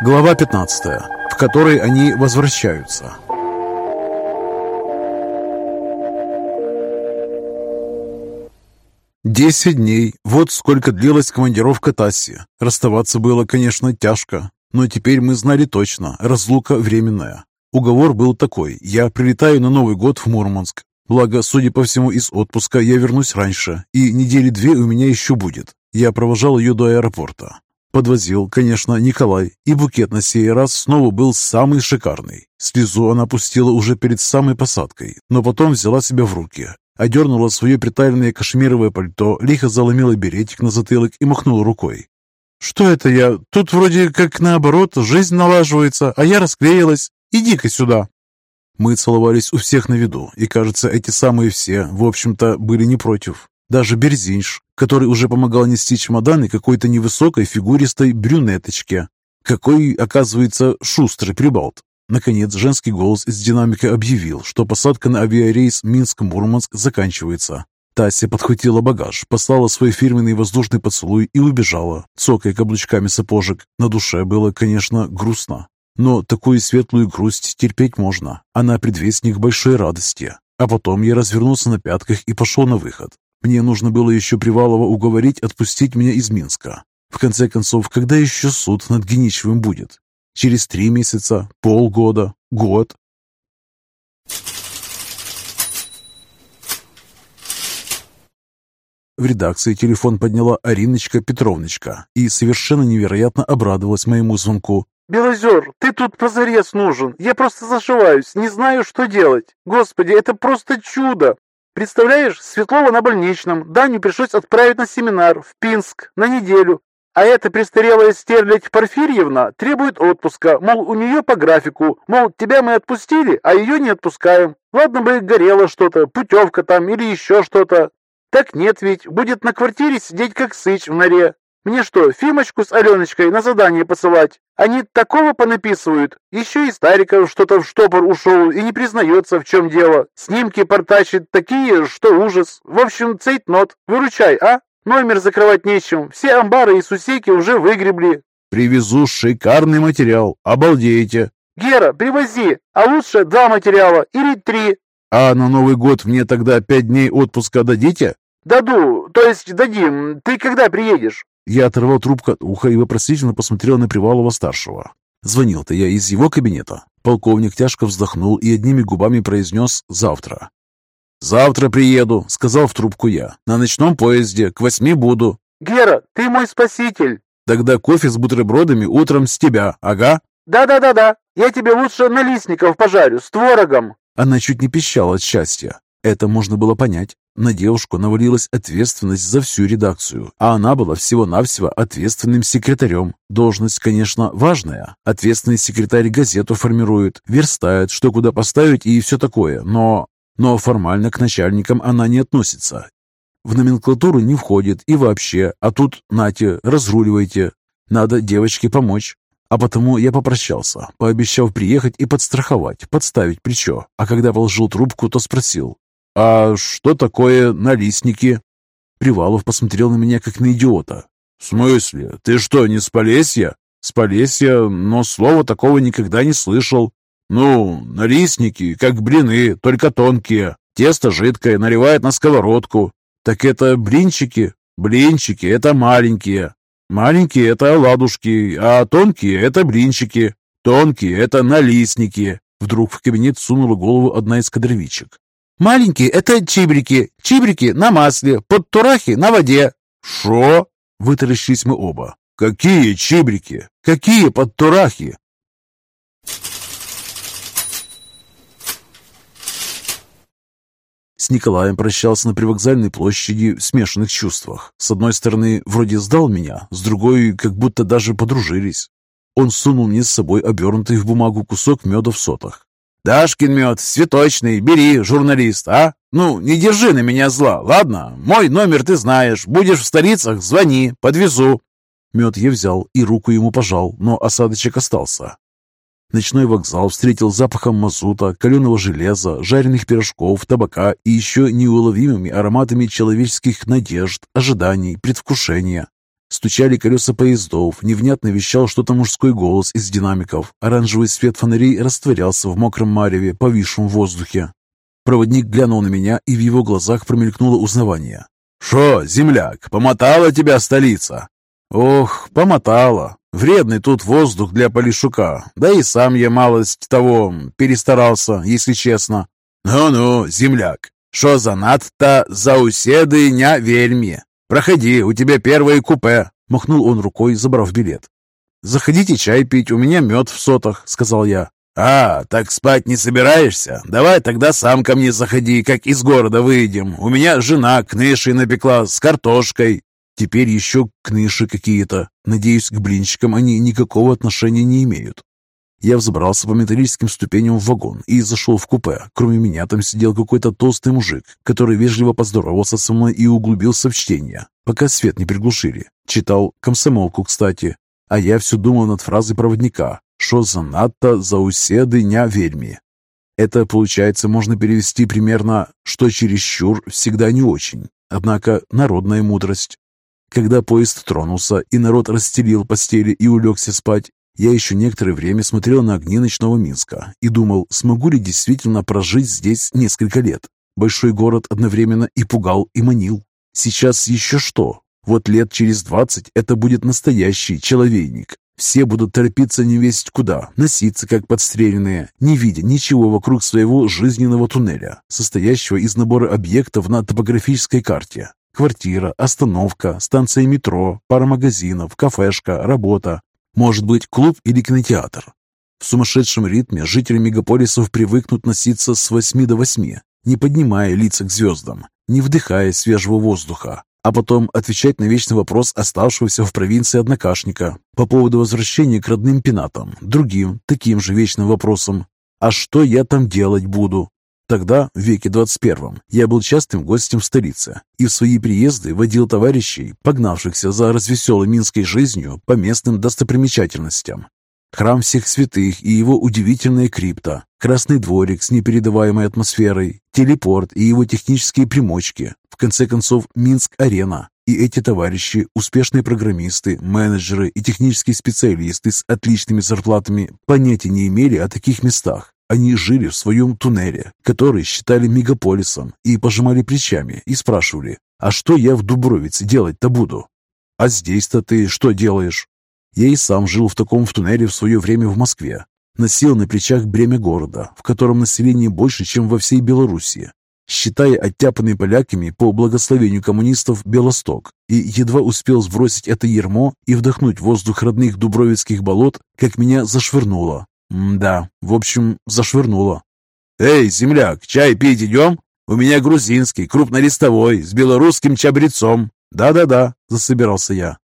Глава 15, в которой они возвращаются. Десять дней. Вот сколько длилась командировка Тасси. Расставаться было, конечно, тяжко, но теперь мы знали точно, разлука временная. Уговор был такой. Я прилетаю на Новый год в Мурманск. Благо, судя по всему, из отпуска я вернусь раньше, и недели две у меня еще будет. Я провожал ее до аэропорта. Подвозил, конечно, Николай, и букет на сей раз снова был самый шикарный. Слезу она пустила уже перед самой посадкой, но потом взяла себя в руки, одернула свое приталенное кашмировое пальто, лихо заломила беретик на затылок и махнула рукой. «Что это я? Тут вроде как наоборот, жизнь налаживается, а я расклеилась. Иди-ка сюда!» Мы целовались у всех на виду, и, кажется, эти самые все, в общем-то, были не против. Даже Берзинш, который уже помогал нести чемоданы какой-то невысокой фигуристой брюнеточке. Какой, оказывается, шустрый прибалт. Наконец, женский голос из динамика объявил, что посадка на авиарейс Минск-Мурманск заканчивается. Тася подхватила багаж, послала свой фирменный воздушный поцелуй и убежала, цокая каблучками сапожек. На душе было, конечно, грустно. Но такую светлую грусть терпеть можно. Она предвестник большой радости. А потом я развернулся на пятках и пошел на выход. Мне нужно было еще Привалова уговорить отпустить меня из Минска. В конце концов, когда еще суд над Геничевым будет? Через три месяца, полгода, год? В редакции телефон подняла Ариночка Петровночка и совершенно невероятно обрадовалась моему звонку. «Белозер, ты тут позарез нужен. Я просто зашиваюсь, не знаю, что делать. Господи, это просто чудо! Представляешь, Светлова на больничном, Даню пришлось отправить на семинар в Пинск на неделю. А эта престарелая стерлядь Порфирьевна требует отпуска, мол, у нее по графику, мол, тебя мы отпустили, а ее не отпускаем. Ладно бы горело что-то, путевка там или еще что-то. Так нет ведь, будет на квартире сидеть как сыч в норе. Мне что, Фимочку с Аленочкой на задание посылать? Они такого понаписывают. Еще и Стариков что-то в штопор ушел и не признается, в чем дело. Снимки портачит такие, что ужас. В общем, цейтнот. Выручай, а? Номер закрывать нечем. Все амбары и сусеки уже выгребли. Привезу шикарный материал. Обалдеете. Гера, привози. А лучше два материала или три. А на Новый год мне тогда пять дней отпуска дадите? Даду, то есть дадим. Ты когда приедешь? Я оторвал трубку от уха и вопросительно посмотрел на Привалова-старшего. Звонил-то я из его кабинета. Полковник тяжко вздохнул и одними губами произнес «завтра». «Завтра приеду», — сказал в трубку я. «На ночном поезде, к восьми буду». «Гера, ты мой спаситель». «Тогда кофе с бутербродами утром с тебя, ага?» «Да-да-да-да, я тебе лучше налистников пожарю с творогом». Она чуть не пищала от счастья. Это можно было понять. На девушку навалилась ответственность за всю редакцию, а она была всего-навсего ответственным секретарем. Должность, конечно, важная. Ответственный секретарь газету формирует, верстает, что куда поставить и все такое, но... Но формально к начальникам она не относится. В номенклатуру не входит и вообще, а тут, нате, разруливайте. Надо девочке помочь. А потому я попрощался, пообещав приехать и подстраховать, подставить плечо. А когда положил трубку, то спросил, «А что такое налистники?» Привалов посмотрел на меня, как на идиота. «В смысле? Ты что, не с Полесья?» «С Полесья, но слова такого никогда не слышал». «Ну, налистники, как блины, только тонкие. Тесто жидкое, наливают на сковородку». «Так это блинчики?» «Блинчики — это маленькие. Маленькие — это оладушки, а тонкие — это блинчики. Тонкие — это налистники». Вдруг в кабинет сунула голову одна из кадровичек. Маленькие — это чибрики, чибрики на масле, подтурахи на воде». «Шо?» — вытаращились мы оба. «Какие чибрики? Какие подтурахи?» С Николаем прощался на привокзальной площади в смешанных чувствах. С одной стороны, вроде сдал меня, с другой, как будто даже подружились. Он сунул мне с собой обернутый в бумагу кусок меда в сотах. «Дашкин мед, цветочный, бери, журналист, а? Ну, не держи на меня зла, ладно? Мой номер ты знаешь, будешь в столицах, звони, подвезу». Мед я взял и руку ему пожал, но осадочек остался. Ночной вокзал встретил запахом мазута, каленого железа, жареных пирожков, табака и еще неуловимыми ароматами человеческих надежд, ожиданий, предвкушения. Стучали колеса поездов, невнятно вещал что-то мужской голос из динамиков. Оранжевый свет фонарей растворялся в мокром мареве, повисшем в воздухе. Проводник глянул на меня, и в его глазах промелькнуло узнавание. «Шо, земляк, помотала тебя столица?» «Ох, помотала. Вредный тут воздух для полишука. Да и сам я малость того перестарался, если честно». «Ну-ну, земляк, шо за над-то за уседы ня вельми? Проходи, у тебя первое купе!» Махнул он рукой, забрав билет. «Заходите чай пить, у меня мед в сотах», — сказал я. «А, так спать не собираешься? Давай тогда сам ко мне заходи, как из города выйдем. У меня жена кныши напекла с картошкой». Теперь еще кныши какие-то. Надеюсь, к блинчикам они никакого отношения не имеют. Я взобрался по металлическим ступеням в вагон и зашел в купе. Кроме меня там сидел какой-то толстый мужик, который вежливо поздоровался со мной и углубился в чтение, пока свет не приглушили. Читал комсомолку, кстати. А я все думал над фразой проводника «Шо занадто за уседы ня вельми». Это, получается, можно перевести примерно «что чересчур всегда не очень». Однако народная мудрость. Когда поезд тронулся и народ расстелил постели и улегся спать, я еще некоторое время смотрел на огни ночного Минска и думал, смогу ли действительно прожить здесь несколько лет. Большой город одновременно и пугал, и манил. Сейчас еще что? Вот лет через двадцать это будет настоящий человейник, все будут торопиться не весть куда, носиться как подстреленные, не видя ничего вокруг своего жизненного туннеля, состоящего из набора объектов на топографической карте. Квартира, остановка, станция метро, пара магазинов, кафешка, работа. Может быть, клуб или кинотеатр. В сумасшедшем ритме жители мегаполисов привыкнут носиться с 8 до 8, не поднимая лица к звездам, не вдыхая свежего воздуха, а потом отвечать на вечный вопрос оставшегося в провинции однокашника по поводу возвращения к родным пенатам, другим, таким же вечным вопросом. А что я там делать буду? Тогда, в веке 21 я был частым гостем в столице и в свои приезды водил товарищей, погнавшихся за развеселой минской жизнью по местным достопримечательностям. Храм всех святых и его удивительная крипта, Красный дворик с непередаваемой атмосферой, телепорт и его технические примочки, в конце концов Минск-арена. И эти товарищи, успешные программисты, менеджеры и технические специалисты с отличными зарплатами, понятия не имели о таких местах. Они жили в своем туннеле, который считали мегаполисом, и пожимали плечами и спрашивали, а что я в Дубровице делать-то буду? А здесь-то ты что делаешь? Я и сам жил в таком в туннеле в свое время в Москве, носил на плечах бремя города, в котором население больше, чем во всей Белоруссии, считая оттяпанный поляками по благословению коммунистов Белосток, и едва успел сбросить это ермо и вдохнуть воздух родных дубровицких болот, как меня зашвырнуло. Да, в общем, зашвырнуло. «Эй, земляк, чай пить идем? У меня грузинский, крупнолистовой, с белорусским чабрецом». «Да-да-да», — засобирался я.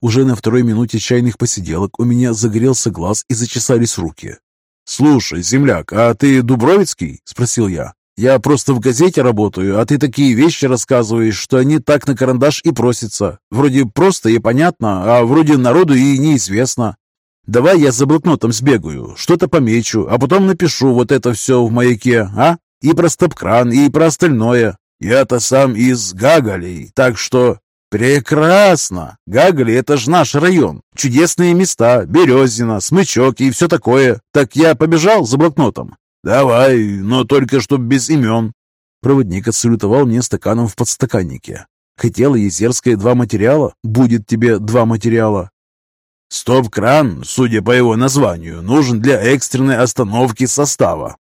Уже на второй минуте чайных посиделок у меня загорелся глаз и зачесались руки. «Слушай, земляк, а ты Дубровицкий?» – спросил я. «Я просто в газете работаю, а ты такие вещи рассказываешь, что они так на карандаш и просятся. Вроде просто и понятно, а вроде народу и неизвестно. Давай я за блокнотом сбегаю, что-то помечу, а потом напишу вот это все в маяке, а? И про стоп-кран, и про остальное. Я-то сам из Гаголей, так что «Прекрасно! Гагали — это ж наш район. Чудесные места, Березина, Смычок и все такое. Так я побежал за блокнотом?» «Давай, но только чтоб без имен». Проводник отсалютовал мне стаканом в подстаканнике. «Хотела Езерская два материала? Будет тебе два материала». «Стоп-кран, судя по его названию, нужен для экстренной остановки состава»,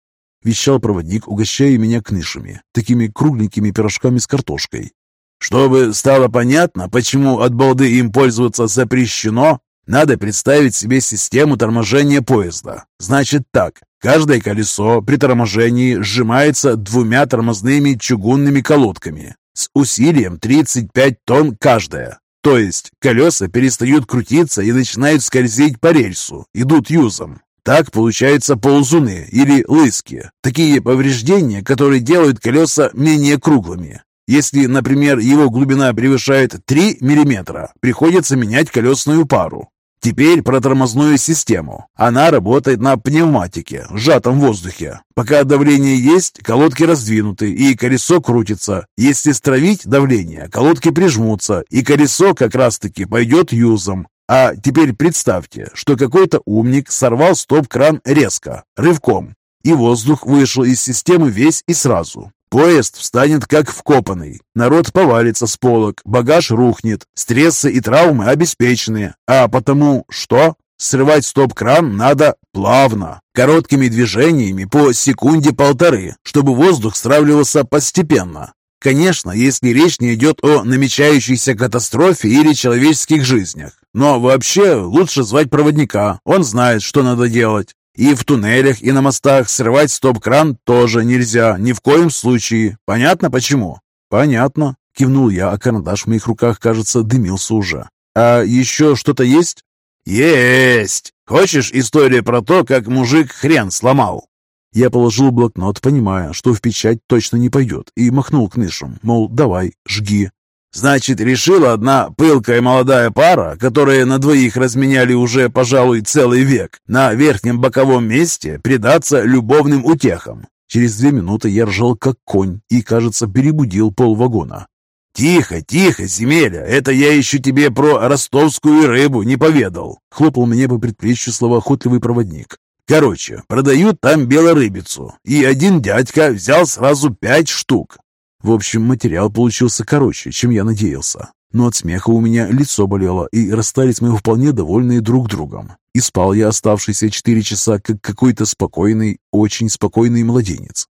вещал проводник, угощая меня кнышами, такими кругленькими пирожками с картошкой. Чтобы стало понятно, почему от балды им пользоваться запрещено, надо представить себе систему торможения поезда. Значит так, каждое колесо при торможении сжимается двумя тормозными чугунными колодками с усилием 35 тонн каждая. То есть колеса перестают крутиться и начинают скользить по рельсу, идут юзом. Так получаются ползуны или лыски. Такие повреждения, которые делают колеса менее круглыми. Если, например, его глубина превышает 3 мм, приходится менять колесную пару. Теперь про тормозную систему. Она работает на пневматике, сжатом воздухе. Пока давление есть, колодки раздвинуты и колесо крутится. Если стравить давление, колодки прижмутся, и колесо как раз-таки пойдет юзом. А теперь представьте, что какой-то умник сорвал стоп-кран резко, рывком, и воздух вышел из системы весь и сразу. Поезд встанет как вкопанный. Народ повалится с полок, багаж рухнет, стрессы и травмы обеспечены. А потому что? Срывать стоп-кран надо плавно, короткими движениями по секунде-полторы, чтобы воздух стравливался постепенно. Конечно, если речь не идет о намечающейся катастрофе или человеческих жизнях. Но вообще лучше звать проводника, он знает, что надо делать. И в туннелях, и на мостах срывать стоп-кран тоже нельзя, ни в коем случае. Понятно почему? Понятно, кивнул я, а карандаш в моих руках, кажется, дымился уже. А еще что-то есть? Есть! Хочешь историю про то, как мужик хрен сломал? Я положил блокнот, понимая, что в печать точно не пойдет, и махнул книжем, мол, давай, жги. Значит, решила одна пылкая молодая пара, которые на двоих разменяли уже, пожалуй, целый век, на верхнем боковом месте предаться любовным утехам. Через две минуты я ржал как конь и, кажется, перебудил полвагона. «Тихо, тихо, земеля, это я еще тебе про ростовскую рыбу не поведал», хлопал мне по предплечью словоохотливый проводник. «Короче, продают там белорыбицу, и один дядька взял сразу пять штук. В общем, материал получился короче, чем я надеялся. Но от смеха у меня лицо болело, и расстались мы вполне довольные друг другом. И спал я оставшиеся четыре часа, как какой-то спокойный, очень спокойный младенец.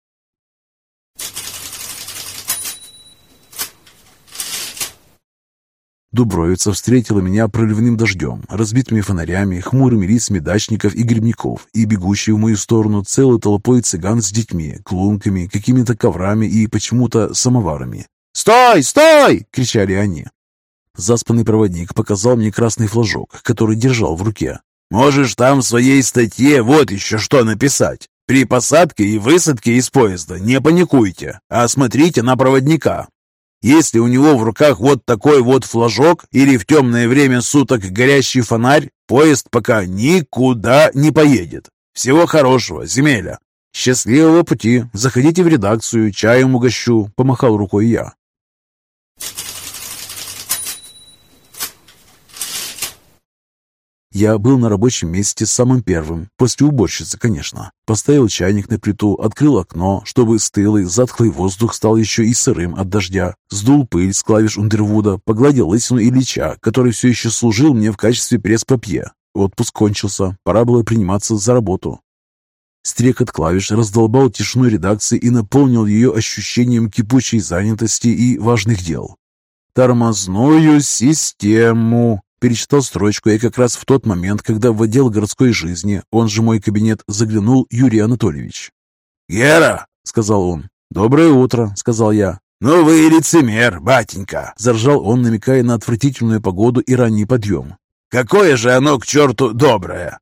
Дубровица встретила меня проливным дождем, разбитыми фонарями, хмурыми лицами дачников и грибников и бегущей в мою сторону целой толпой цыган с детьми, клунками, какими-то коврами и почему-то самоварами. «Стой! Стой!» — кричали они. Заспанный проводник показал мне красный флажок, который держал в руке. «Можешь там в своей статье вот еще что написать. При посадке и высадке из поезда не паникуйте, а смотрите на проводника. Если у него в руках вот такой вот флажок или в темное время суток горящий фонарь, поезд пока никуда не поедет. Всего хорошего, земеля. Счастливого пути. Заходите в редакцию, чаем угощу, помахал рукой я. Я был на рабочем месте самым первым, после уборщицы, конечно. Поставил чайник на плиту, открыл окно, чтобы стылый, затхлый воздух стал еще и сырым от дождя. Сдул пыль с клавиш Ундервуда, погладил лысину Ильича, который все еще служил мне в качестве пресс-папье. Отпуск кончился, пора было приниматься за работу. Стрекот клавиш раздолбал тишину редакции и наполнил ее ощущением кипучей занятости и важных дел. «Тормозную систему», Перечитал строчку я как раз в тот момент, когда в отдел городской жизни, он же мой кабинет, заглянул Юрий Анатольевич. «Гера!» — сказал он. «Доброе утро!» — сказал я. «Ну вы лицемер, батенька!» — заржал он, намекая на отвратительную погоду и ранний подъем. «Какое же оно к черту доброе!»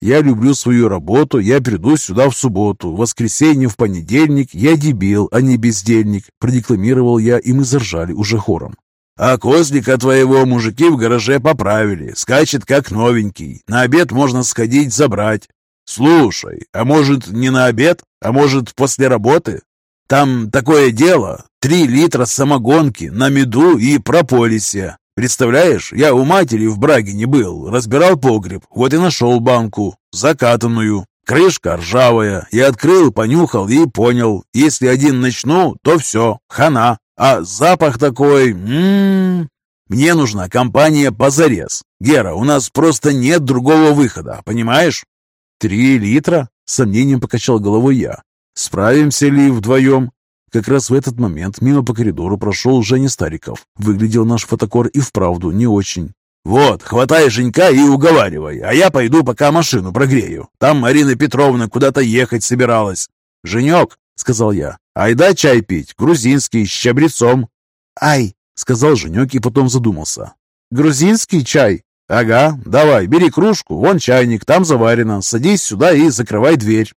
«Я люблю свою работу, я приду сюда в субботу, в воскресенье, в понедельник, я дебил, а не бездельник», — продекламировал я, и мы заржали уже хором. А козлика твоего мужики в гараже поправили, скачет как новенький. На обед можно сходить забрать. Слушай, а может не на обед, а может после работы? Там такое дело, три литра самогонки на меду и прополисе. Представляешь, я у матери в Браге не был, разбирал погреб, вот и нашел банку, закатанную. Крышка ржавая. Я открыл, понюхал и понял, если один начну, то все, хана. А запах такой... М -м -м. Мне нужна компания позарез. Гера, у нас просто нет другого выхода, понимаешь? Три литра? С сомнением покачал головой я. Справимся ли вдвоем? Как раз в этот момент мимо по коридору прошел Женя Стариков. Выглядел наш фотокор и вправду не очень. «Вот, хватай Женька и уговаривай, а я пойду пока машину прогрею. Там Марина Петровна куда-то ехать собиралась». «Женек», — сказал я, Айда чай пить, грузинский, с чабрецом. Ай, сказал Женек и потом задумался. Грузинский чай? Ага, давай, бери кружку, вон чайник, там заварено, садись сюда и закрывай дверь.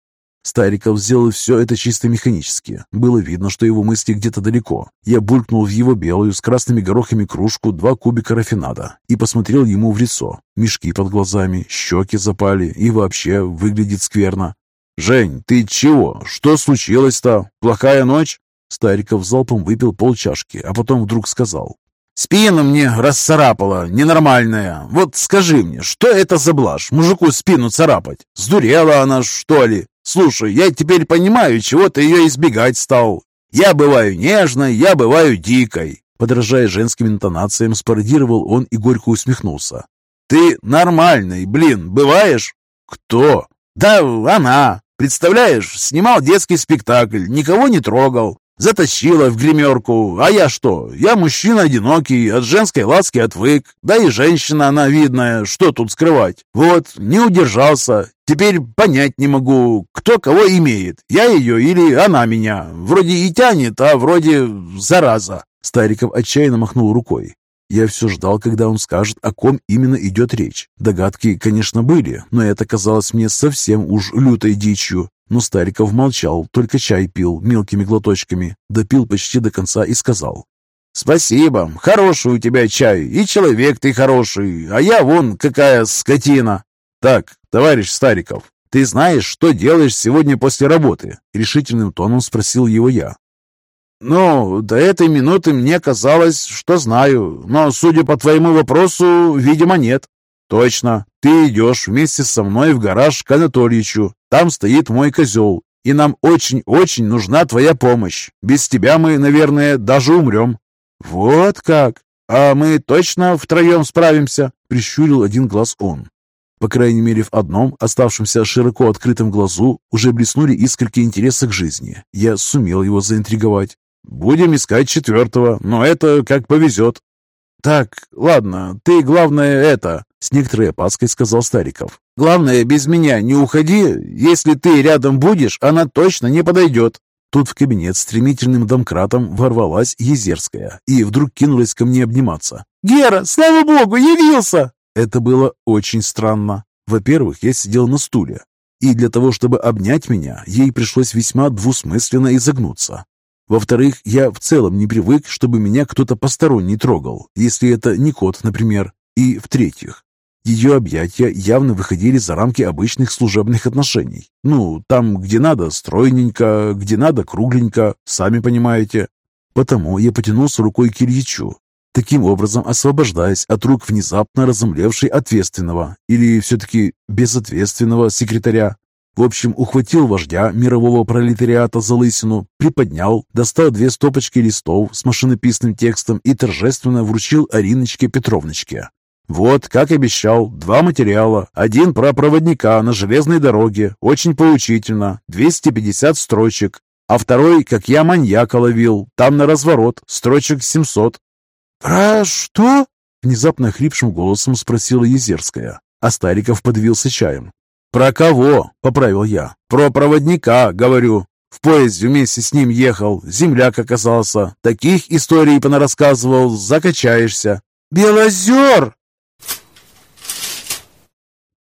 Стариков сделал все это чисто механически. Было видно, что его мысли где-то далеко. Я булькнул в его белую с красными горохами кружку два кубика рафинада и посмотрел ему в лицо. Мешки под глазами, щеки запали и вообще выглядит скверно. «Жень, ты чего? Что случилось-то? Плохая ночь?» Стариков залпом выпил полчашки, а потом вдруг сказал. «Спину мне расцарапала, ненормальная. Вот скажи мне, что это за блажь, мужику спину царапать? Сдурела она, что ли? Слушай, я теперь понимаю, чего ты ее избегать стал. Я бываю нежной, я бываю дикой». Подражая женским интонациям, спародировал он и горько усмехнулся. «Ты нормальный, блин, бываешь?» «Кто?» «Да она. Представляешь, снимал детский спектакль, никого не трогал. Затащила в гримерку. А я что? Я мужчина одинокий, от женской ласки отвык. Да и женщина она видная, что тут скрывать. Вот, не удержался. Теперь понять не могу, кто кого имеет. Я ее или она меня. Вроде и тянет, а вроде зараза. Стариков отчаянно махнул рукой. Я все ждал, когда он скажет, о ком именно идет речь. Догадки, конечно, были, но это казалось мне совсем уж лютой дичью. Но Стариков молчал, только чай пил мелкими глоточками, допил почти до конца и сказал. «Спасибо, хороший у тебя чай, и человек ты хороший, а я вон какая скотина!» «Так, товарищ Стариков, ты знаешь, что делаешь сегодня после работы?» Решительным тоном спросил его я. «Ну, до этой минуты мне казалось, что знаю, но, судя по твоему вопросу, видимо, нет». «Точно. Ты идешь вместе со мной в гараж к Анатольевичу. Там стоит мой козел, и нам очень-очень нужна твоя помощь. Без тебя мы, наверное, даже умрем». «Вот как? А мы точно втроем справимся?» — прищурил один глаз он. По крайней мере, в одном, оставшемся широко открытом глазу, уже блеснули искорки интереса к жизни. Я сумел его заинтриговать. «Будем искать четвертого, но это как повезет». «Так, ладно, ты, главное, это...» — с некоторой опаской сказал Стариков. «Главное, без меня не уходи. Если ты рядом будешь, она точно не подойдет». Тут в кабинет стремительным домкратом ворвалась Езерская и вдруг кинулась ко мне обниматься. «Гера, слава богу, явился!» Это было очень странно. Во-первых, я сидел на стуле, и для того, чтобы обнять меня, ей пришлось весьма двусмысленно изогнуться. Во-вторых, я в целом не привык, чтобы меня кто-то посторонний трогал, если это не кот, например. И в-третьих, ее объятия явно выходили за рамки обычных служебных отношений. Ну, там, где надо, стройненько, где надо, кругленько, сами понимаете. Потому я потянулся рукой к Ильичу, таким образом освобождаясь от рук внезапно разомлевшей ответственного или все-таки безответственного секретаря. В общем, ухватил вождя мирового пролетариата за лысину, приподнял, достал две стопочки листов с машинописным текстом и торжественно вручил Ариночке Петровночке. Вот, как обещал, два материала. Один про проводника на железной дороге, очень поучительно, 250 строчек. А второй, как я маньяка ловил, там на разворот, строчек 700. «Про что?» — внезапно хрипшим голосом спросила Езерская, а Стариков подавился чаем. «Про кого?» — поправил я. «Про проводника, говорю. В поезде вместе с ним ехал, земляк оказался. Таких историй понарассказывал, закачаешься». «Белозер!»